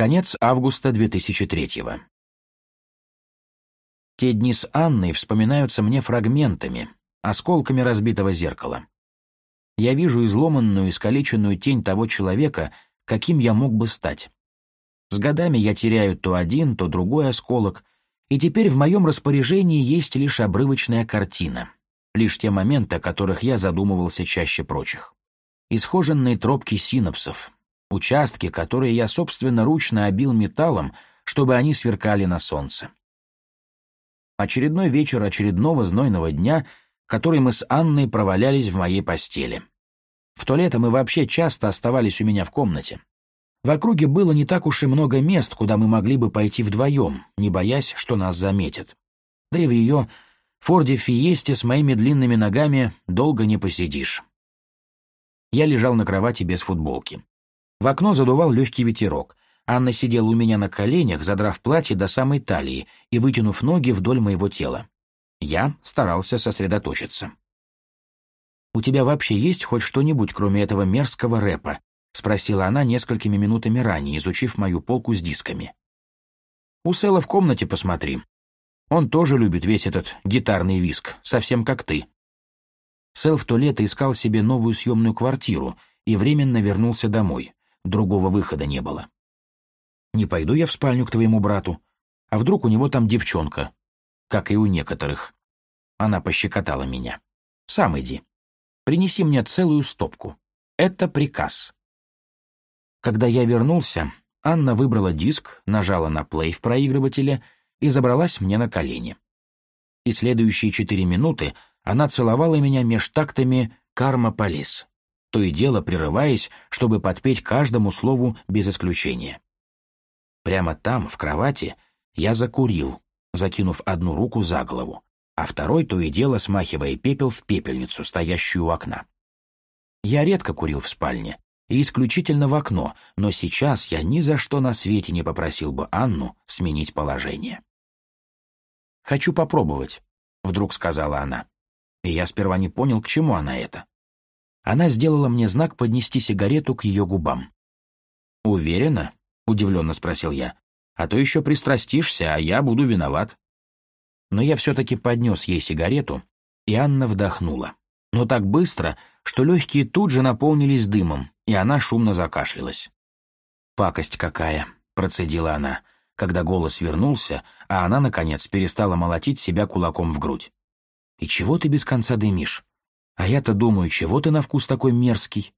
Конец августа 2003-го. Те дни с Анной вспоминаются мне фрагментами, осколками разбитого зеркала. Я вижу изломанную, искалеченную тень того человека, каким я мог бы стать. С годами я теряю то один, то другой осколок, и теперь в моем распоряжении есть лишь обрывочная картина, лишь те моменты, о которых я задумывался чаще прочих. Исхоженные тропки синапсов, Участки, которые я собственноручно обил металлом, чтобы они сверкали на солнце. Очередной вечер очередного знойного дня, который мы с Анной провалялись в моей постели. В то лето мы вообще часто оставались у меня в комнате. В округе было не так уж и много мест, куда мы могли бы пойти вдвоем, не боясь, что нас заметят. Да и в ее Форде Фиесте с моими длинными ногами долго не посидишь. Я лежал на кровати без футболки. В окно задувал легкий ветерок. Анна сидела у меня на коленях, задрав платье до самой талии и вытянув ноги вдоль моего тела. Я старался сосредоточиться. «У тебя вообще есть хоть что-нибудь, кроме этого мерзкого рэпа?» — спросила она несколькими минутами ранее, изучив мою полку с дисками. «У Сэла в комнате посмотри. Он тоже любит весь этот гитарный виск, совсем как ты». Сэл в то лето искал себе новую съемную квартиру и временно вернулся домой. Другого выхода не было. Не пойду я в спальню к твоему брату. А вдруг у него там девчонка? Как и у некоторых. Она пощекотала меня. Сам иди. Принеси мне целую стопку. Это приказ. Когда я вернулся, Анна выбрала диск, нажала на плей в проигрывателе и забралась мне на колени. И следующие четыре минуты она целовала меня меж тактами «Карма Полис» то и дело прерываясь, чтобы подпеть каждому слову без исключения. Прямо там, в кровати, я закурил, закинув одну руку за голову, а второй то и дело смахивая пепел в пепельницу, стоящую у окна. Я редко курил в спальне и исключительно в окно, но сейчас я ни за что на свете не попросил бы Анну сменить положение. «Хочу попробовать», — вдруг сказала она. И я сперва не понял, к чему она это. Она сделала мне знак поднести сигарету к ее губам. «Уверена?» — удивленно спросил я. «А то еще пристрастишься, а я буду виноват». Но я все-таки поднес ей сигарету, и Анна вдохнула. Но так быстро, что легкие тут же наполнились дымом, и она шумно закашлялась. «Пакость какая!» — процедила она, когда голос вернулся, а она, наконец, перестала молотить себя кулаком в грудь. «И чего ты без конца дымишь? А я-то думаю, чего ты на вкус такой мерзкий?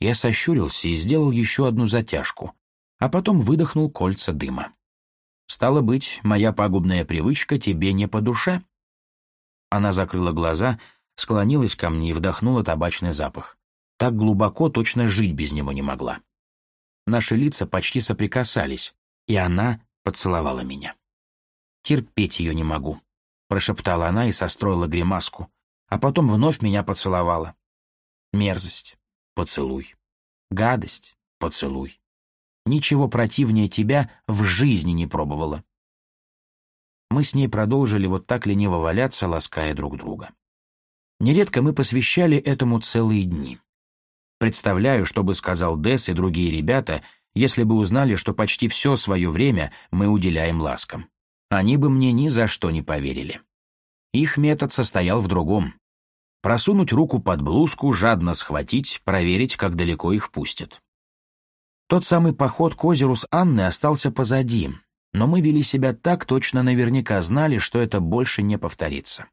Я сощурился и сделал еще одну затяжку, а потом выдохнул кольца дыма. Стало быть, моя пагубная привычка тебе не по душе? Она закрыла глаза, склонилась ко мне и вдохнула табачный запах. Так глубоко точно жить без него не могла. Наши лица почти соприкасались, и она поцеловала меня. «Терпеть ее не могу», — прошептала она и состроила гримаску а потом вновь меня поцеловала. Мерзость — поцелуй. Гадость — поцелуй. Ничего противнее тебя в жизни не пробовала. Мы с ней продолжили вот так лениво валяться, лаская друг друга. Нередко мы посвящали этому целые дни. Представляю, что бы сказал Десс и другие ребята, если бы узнали, что почти все свое время мы уделяем ласкам. Они бы мне ни за что не поверили. Их метод состоял в другом просунуть руку под блузку, жадно схватить, проверить, как далеко их пустят. Тот самый поход к озеру с Анной остался позади, но мы вели себя так, точно наверняка знали, что это больше не повторится.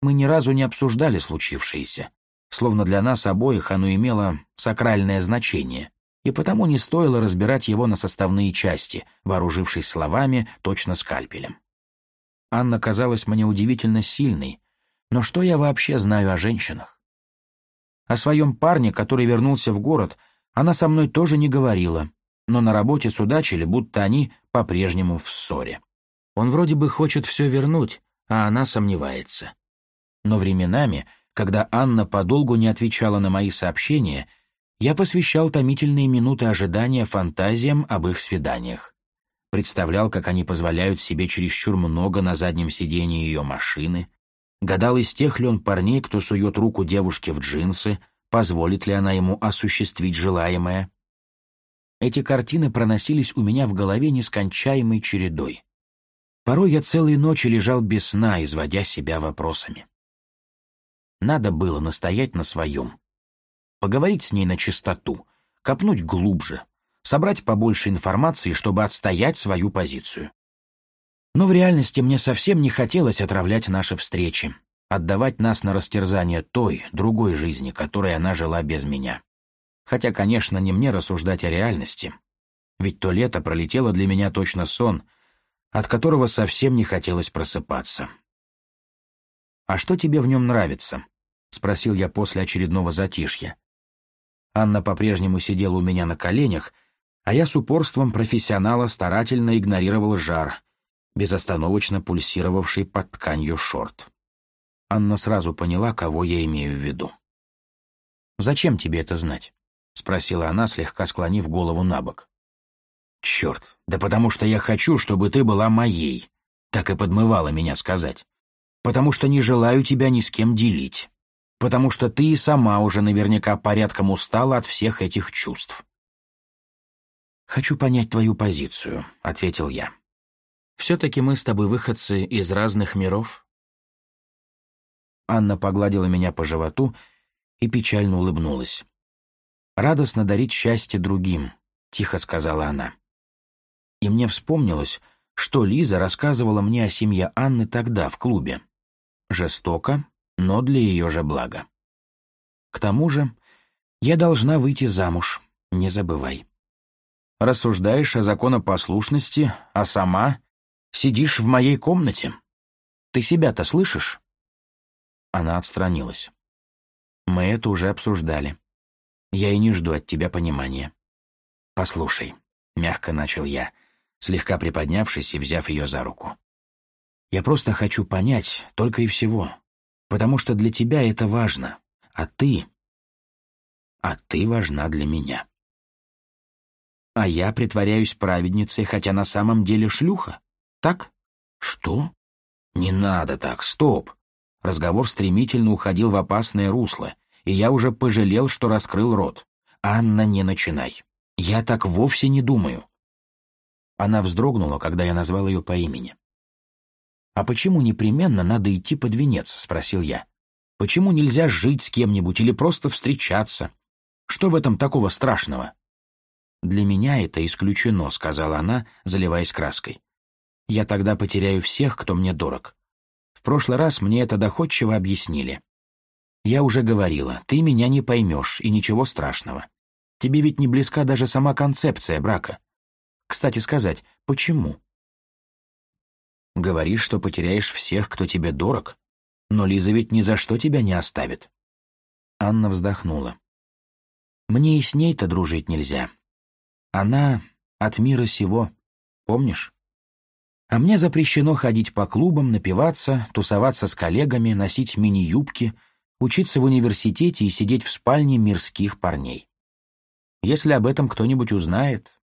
Мы ни разу не обсуждали случившееся, словно для нас обоих оно имело сакральное значение, и потому не стоило разбирать его на составные части, вооружившись словами, точно скальпелем. Анна казалась мне удивительно сильной, но что я вообще знаю о женщинах? О своем парне, который вернулся в город, она со мной тоже не говорила, но на работе судачили, будто они по-прежнему в ссоре. Он вроде бы хочет все вернуть, а она сомневается. Но временами, когда Анна подолгу не отвечала на мои сообщения, я посвящал томительные минуты ожидания фантазиям об их свиданиях. Представлял, как они позволяют себе чересчур много на заднем сидении ее машины, гадал, из тех ли он парней, кто сует руку девушке в джинсы, позволит ли она ему осуществить желаемое. Эти картины проносились у меня в голове нескончаемой чередой. Порой я целые ночи лежал без сна, изводя себя вопросами. Надо было настоять на своем. Поговорить с ней на чистоту, копнуть глубже, собрать побольше информации, чтобы отстоять свою позицию. Но в реальности мне совсем не хотелось отравлять наши встречи, отдавать нас на растерзание той, другой жизни, которой она жила без меня. Хотя, конечно, не мне рассуждать о реальности. Ведь то лето пролетело для меня точно сон, от которого совсем не хотелось просыпаться. «А что тебе в нем нравится?» — спросил я после очередного затишья. Анна по-прежнему сидела у меня на коленях, а я с упорством профессионала старательно игнорировал жар, безостановочно пульсировавший под тканью шорт. Анна сразу поняла, кого я имею в виду. «Зачем тебе это знать?» — спросила она, слегка склонив голову на бок. «Черт, да потому что я хочу, чтобы ты была моей», — так и подмывала меня сказать. «Потому что не желаю тебя ни с кем делить. Потому что ты и сама уже наверняка порядком устала от всех этих чувств». «Хочу понять твою позицию», — ответил я. Все-таки мы с тобой выходцы из разных миров». Анна погладила меня по животу и печально улыбнулась. «Радостно дарить счастье другим», — тихо сказала она. И мне вспомнилось, что Лиза рассказывала мне о семье Анны тогда в клубе. Жестоко, но для ее же блага. К тому же, я должна выйти замуж, не забывай. Рассуждаешь о законопослушности, а сама Сидишь в моей комнате. Ты себя-то слышишь?» Она отстранилась. «Мы это уже обсуждали. Я и не жду от тебя понимания». «Послушай», — мягко начал я, слегка приподнявшись и взяв ее за руку. «Я просто хочу понять, только и всего. Потому что для тебя это важно, а ты...» «А ты важна для меня». «А я притворяюсь праведницей, хотя на самом деле шлюха?» Так? Что? Не надо так, стоп. Разговор стремительно уходил в опасное русло, и я уже пожалел, что раскрыл рот. Анна, не начинай. Я так вовсе не думаю. Она вздрогнула, когда я назвал ее по имени. «А почему непременно надо идти под венец?» — спросил я. «Почему нельзя жить с кем-нибудь или просто встречаться? Что в этом такого страшного?» «Для меня это исключено», — сказала она, заливаясь краской. Я тогда потеряю всех, кто мне дорог. В прошлый раз мне это доходчиво объяснили. Я уже говорила, ты меня не поймешь, и ничего страшного. Тебе ведь не близка даже сама концепция брака. Кстати сказать, почему? Говоришь, что потеряешь всех, кто тебе дорог, но Лиза ведь ни за что тебя не оставит. Анна вздохнула. Мне и с ней-то дружить нельзя. Она от мира сего, помнишь? А мне запрещено ходить по клубам, напиваться, тусоваться с коллегами, носить мини-юбки, учиться в университете и сидеть в спальне мирских парней. Если об этом кто-нибудь узнает...»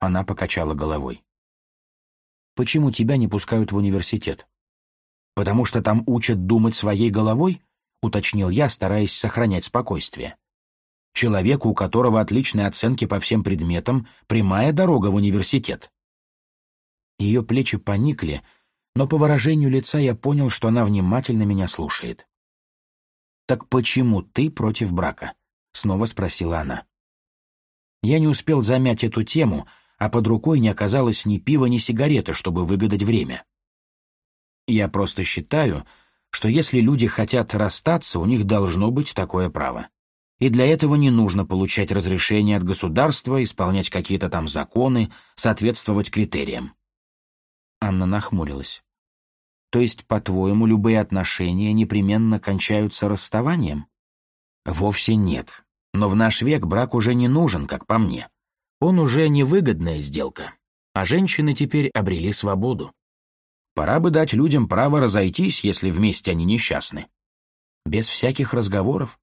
Она покачала головой. «Почему тебя не пускают в университет?» «Потому что там учат думать своей головой?» — уточнил я, стараясь сохранять спокойствие. «Человеку, у которого отличные оценки по всем предметам, прямая дорога в университет. Ее плечи поникли, но по выражению лица я понял, что она внимательно меня слушает. «Так почему ты против брака?» — снова спросила она. Я не успел замять эту тему, а под рукой не оказалось ни пива, ни сигареты, чтобы выгадать время. Я просто считаю, что если люди хотят расстаться, у них должно быть такое право. И для этого не нужно получать разрешение от государства, исполнять какие-то там законы, соответствовать критериям. Анна нахмурилась. «То есть, по-твоему, любые отношения непременно кончаются расставанием?» «Вовсе нет. Но в наш век брак уже не нужен, как по мне. Он уже невыгодная сделка, а женщины теперь обрели свободу. Пора бы дать людям право разойтись, если вместе они несчастны. Без всяких разговоров.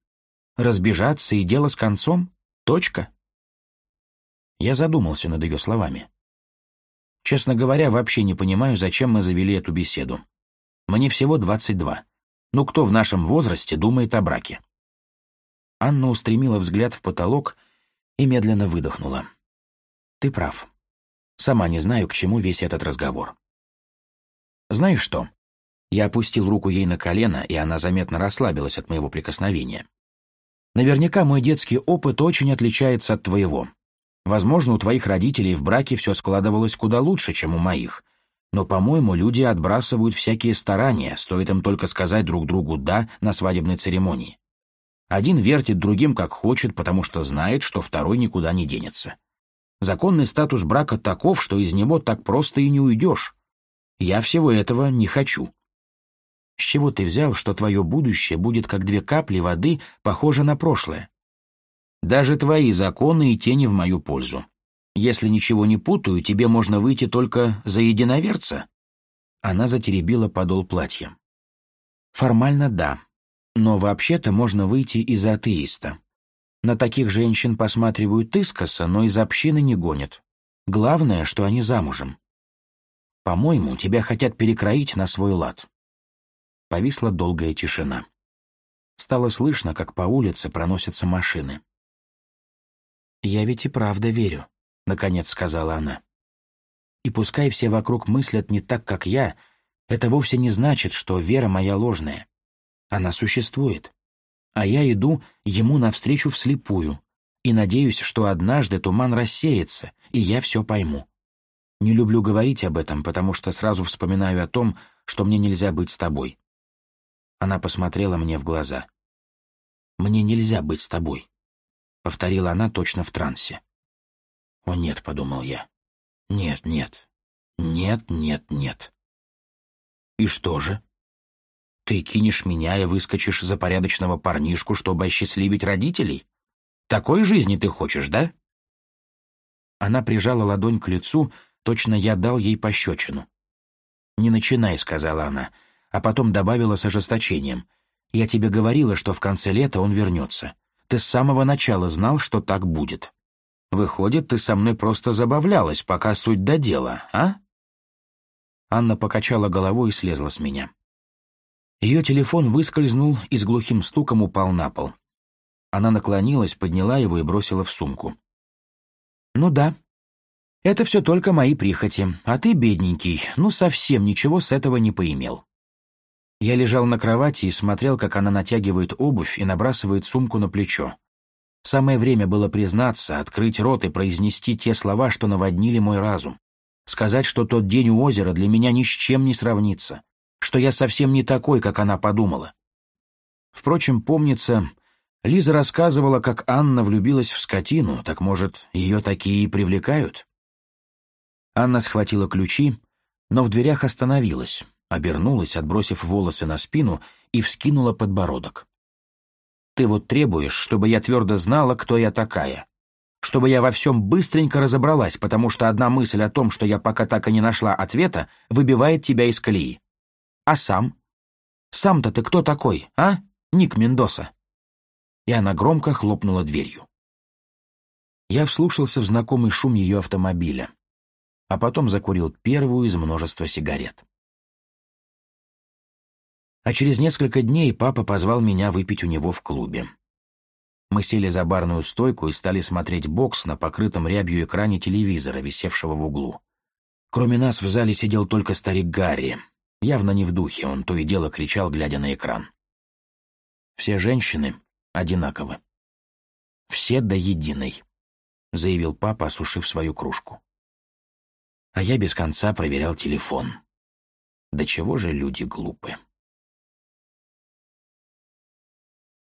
Разбежаться и дело с концом. Точка». Я задумался над ее словами. Честно говоря, вообще не понимаю, зачем мы завели эту беседу. Мне всего 22. Ну кто в нашем возрасте думает о браке? Анна устремила взгляд в потолок и медленно выдохнула. Ты прав. Сама не знаю, к чему весь этот разговор. Знаешь что? Я опустил руку ей на колено, и она заметно расслабилась от моего прикосновения. Наверняка мой детский опыт очень отличается от твоего. Возможно, у твоих родителей в браке все складывалось куда лучше, чем у моих. Но, по-моему, люди отбрасывают всякие старания, стоит им только сказать друг другу «да» на свадебной церемонии. Один вертит другим как хочет, потому что знает, что второй никуда не денется. Законный статус брака таков, что из него так просто и не уйдешь. Я всего этого не хочу. С чего ты взял, что твое будущее будет как две капли воды, похоже на прошлое? Даже твои законы и тени в мою пользу. Если ничего не путаю, тебе можно выйти только за единоверца». Она затеребила подол платья. «Формально да, но вообще-то можно выйти и за атеиста. На таких женщин посматривают искоса, но из общины не гонят. Главное, что они замужем. По-моему, тебя хотят перекроить на свой лад». Повисла долгая тишина. Стало слышно, как по улице проносятся машины. «Я ведь и правда верю», — наконец сказала она. «И пускай все вокруг мыслят не так, как я, это вовсе не значит, что вера моя ложная. Она существует. А я иду ему навстречу вслепую и надеюсь, что однажды туман рассеется, и я все пойму. Не люблю говорить об этом, потому что сразу вспоминаю о том, что мне нельзя быть с тобой». Она посмотрела мне в глаза. «Мне нельзя быть с тобой» повторила она точно в трансе. «О нет», — подумал я. «Нет, нет. Нет, нет, нет». «И что же?» «Ты кинешь меня и выскочишь за порядочного парнишку, чтобы осчастливить родителей? Такой жизни ты хочешь, да?» Она прижала ладонь к лицу, точно я дал ей пощечину. «Не начинай», — сказала она, а потом добавила с ожесточением. «Я тебе говорила, что в конце лета он вернется. Ты с самого начала знал, что так будет. Выходит, ты со мной просто забавлялась, пока суть до дела, а?» Анна покачала головой и слезла с меня. Ее телефон выскользнул и с глухим стуком упал на пол. Она наклонилась, подняла его и бросила в сумку. «Ну да. Это все только мои прихоти, а ты, бедненький, ну совсем ничего с этого не поимел». Я лежал на кровати и смотрел, как она натягивает обувь и набрасывает сумку на плечо. Самое время было признаться, открыть рот и произнести те слова, что наводнили мой разум. Сказать, что тот день у озера для меня ни с чем не сравнится, что я совсем не такой, как она подумала. Впрочем, помнится, Лиза рассказывала, как Анна влюбилась в скотину, так, может, ее такие и привлекают? Анна схватила ключи, но в дверях остановилась обернулась, отбросив волосы на спину, и вскинула подбородок. «Ты вот требуешь, чтобы я твердо знала, кто я такая. Чтобы я во всем быстренько разобралась, потому что одна мысль о том, что я пока так и не нашла ответа, выбивает тебя из колеи. А сам? Сам-то ты кто такой, а, Ник Мендоса?» И она громко хлопнула дверью. Я вслушался в знакомый шум ее автомобиля, а потом закурил первую из множества сигарет а через несколько дней папа позвал меня выпить у него в клубе. Мы сели за барную стойку и стали смотреть бокс на покрытом рябью экране телевизора, висевшего в углу. Кроме нас в зале сидел только старик Гарри. Явно не в духе, он то и дело кричал, глядя на экран. «Все женщины одинаковы. Все до единой», — заявил папа, осушив свою кружку. А я без конца проверял телефон. До чего же люди глупы.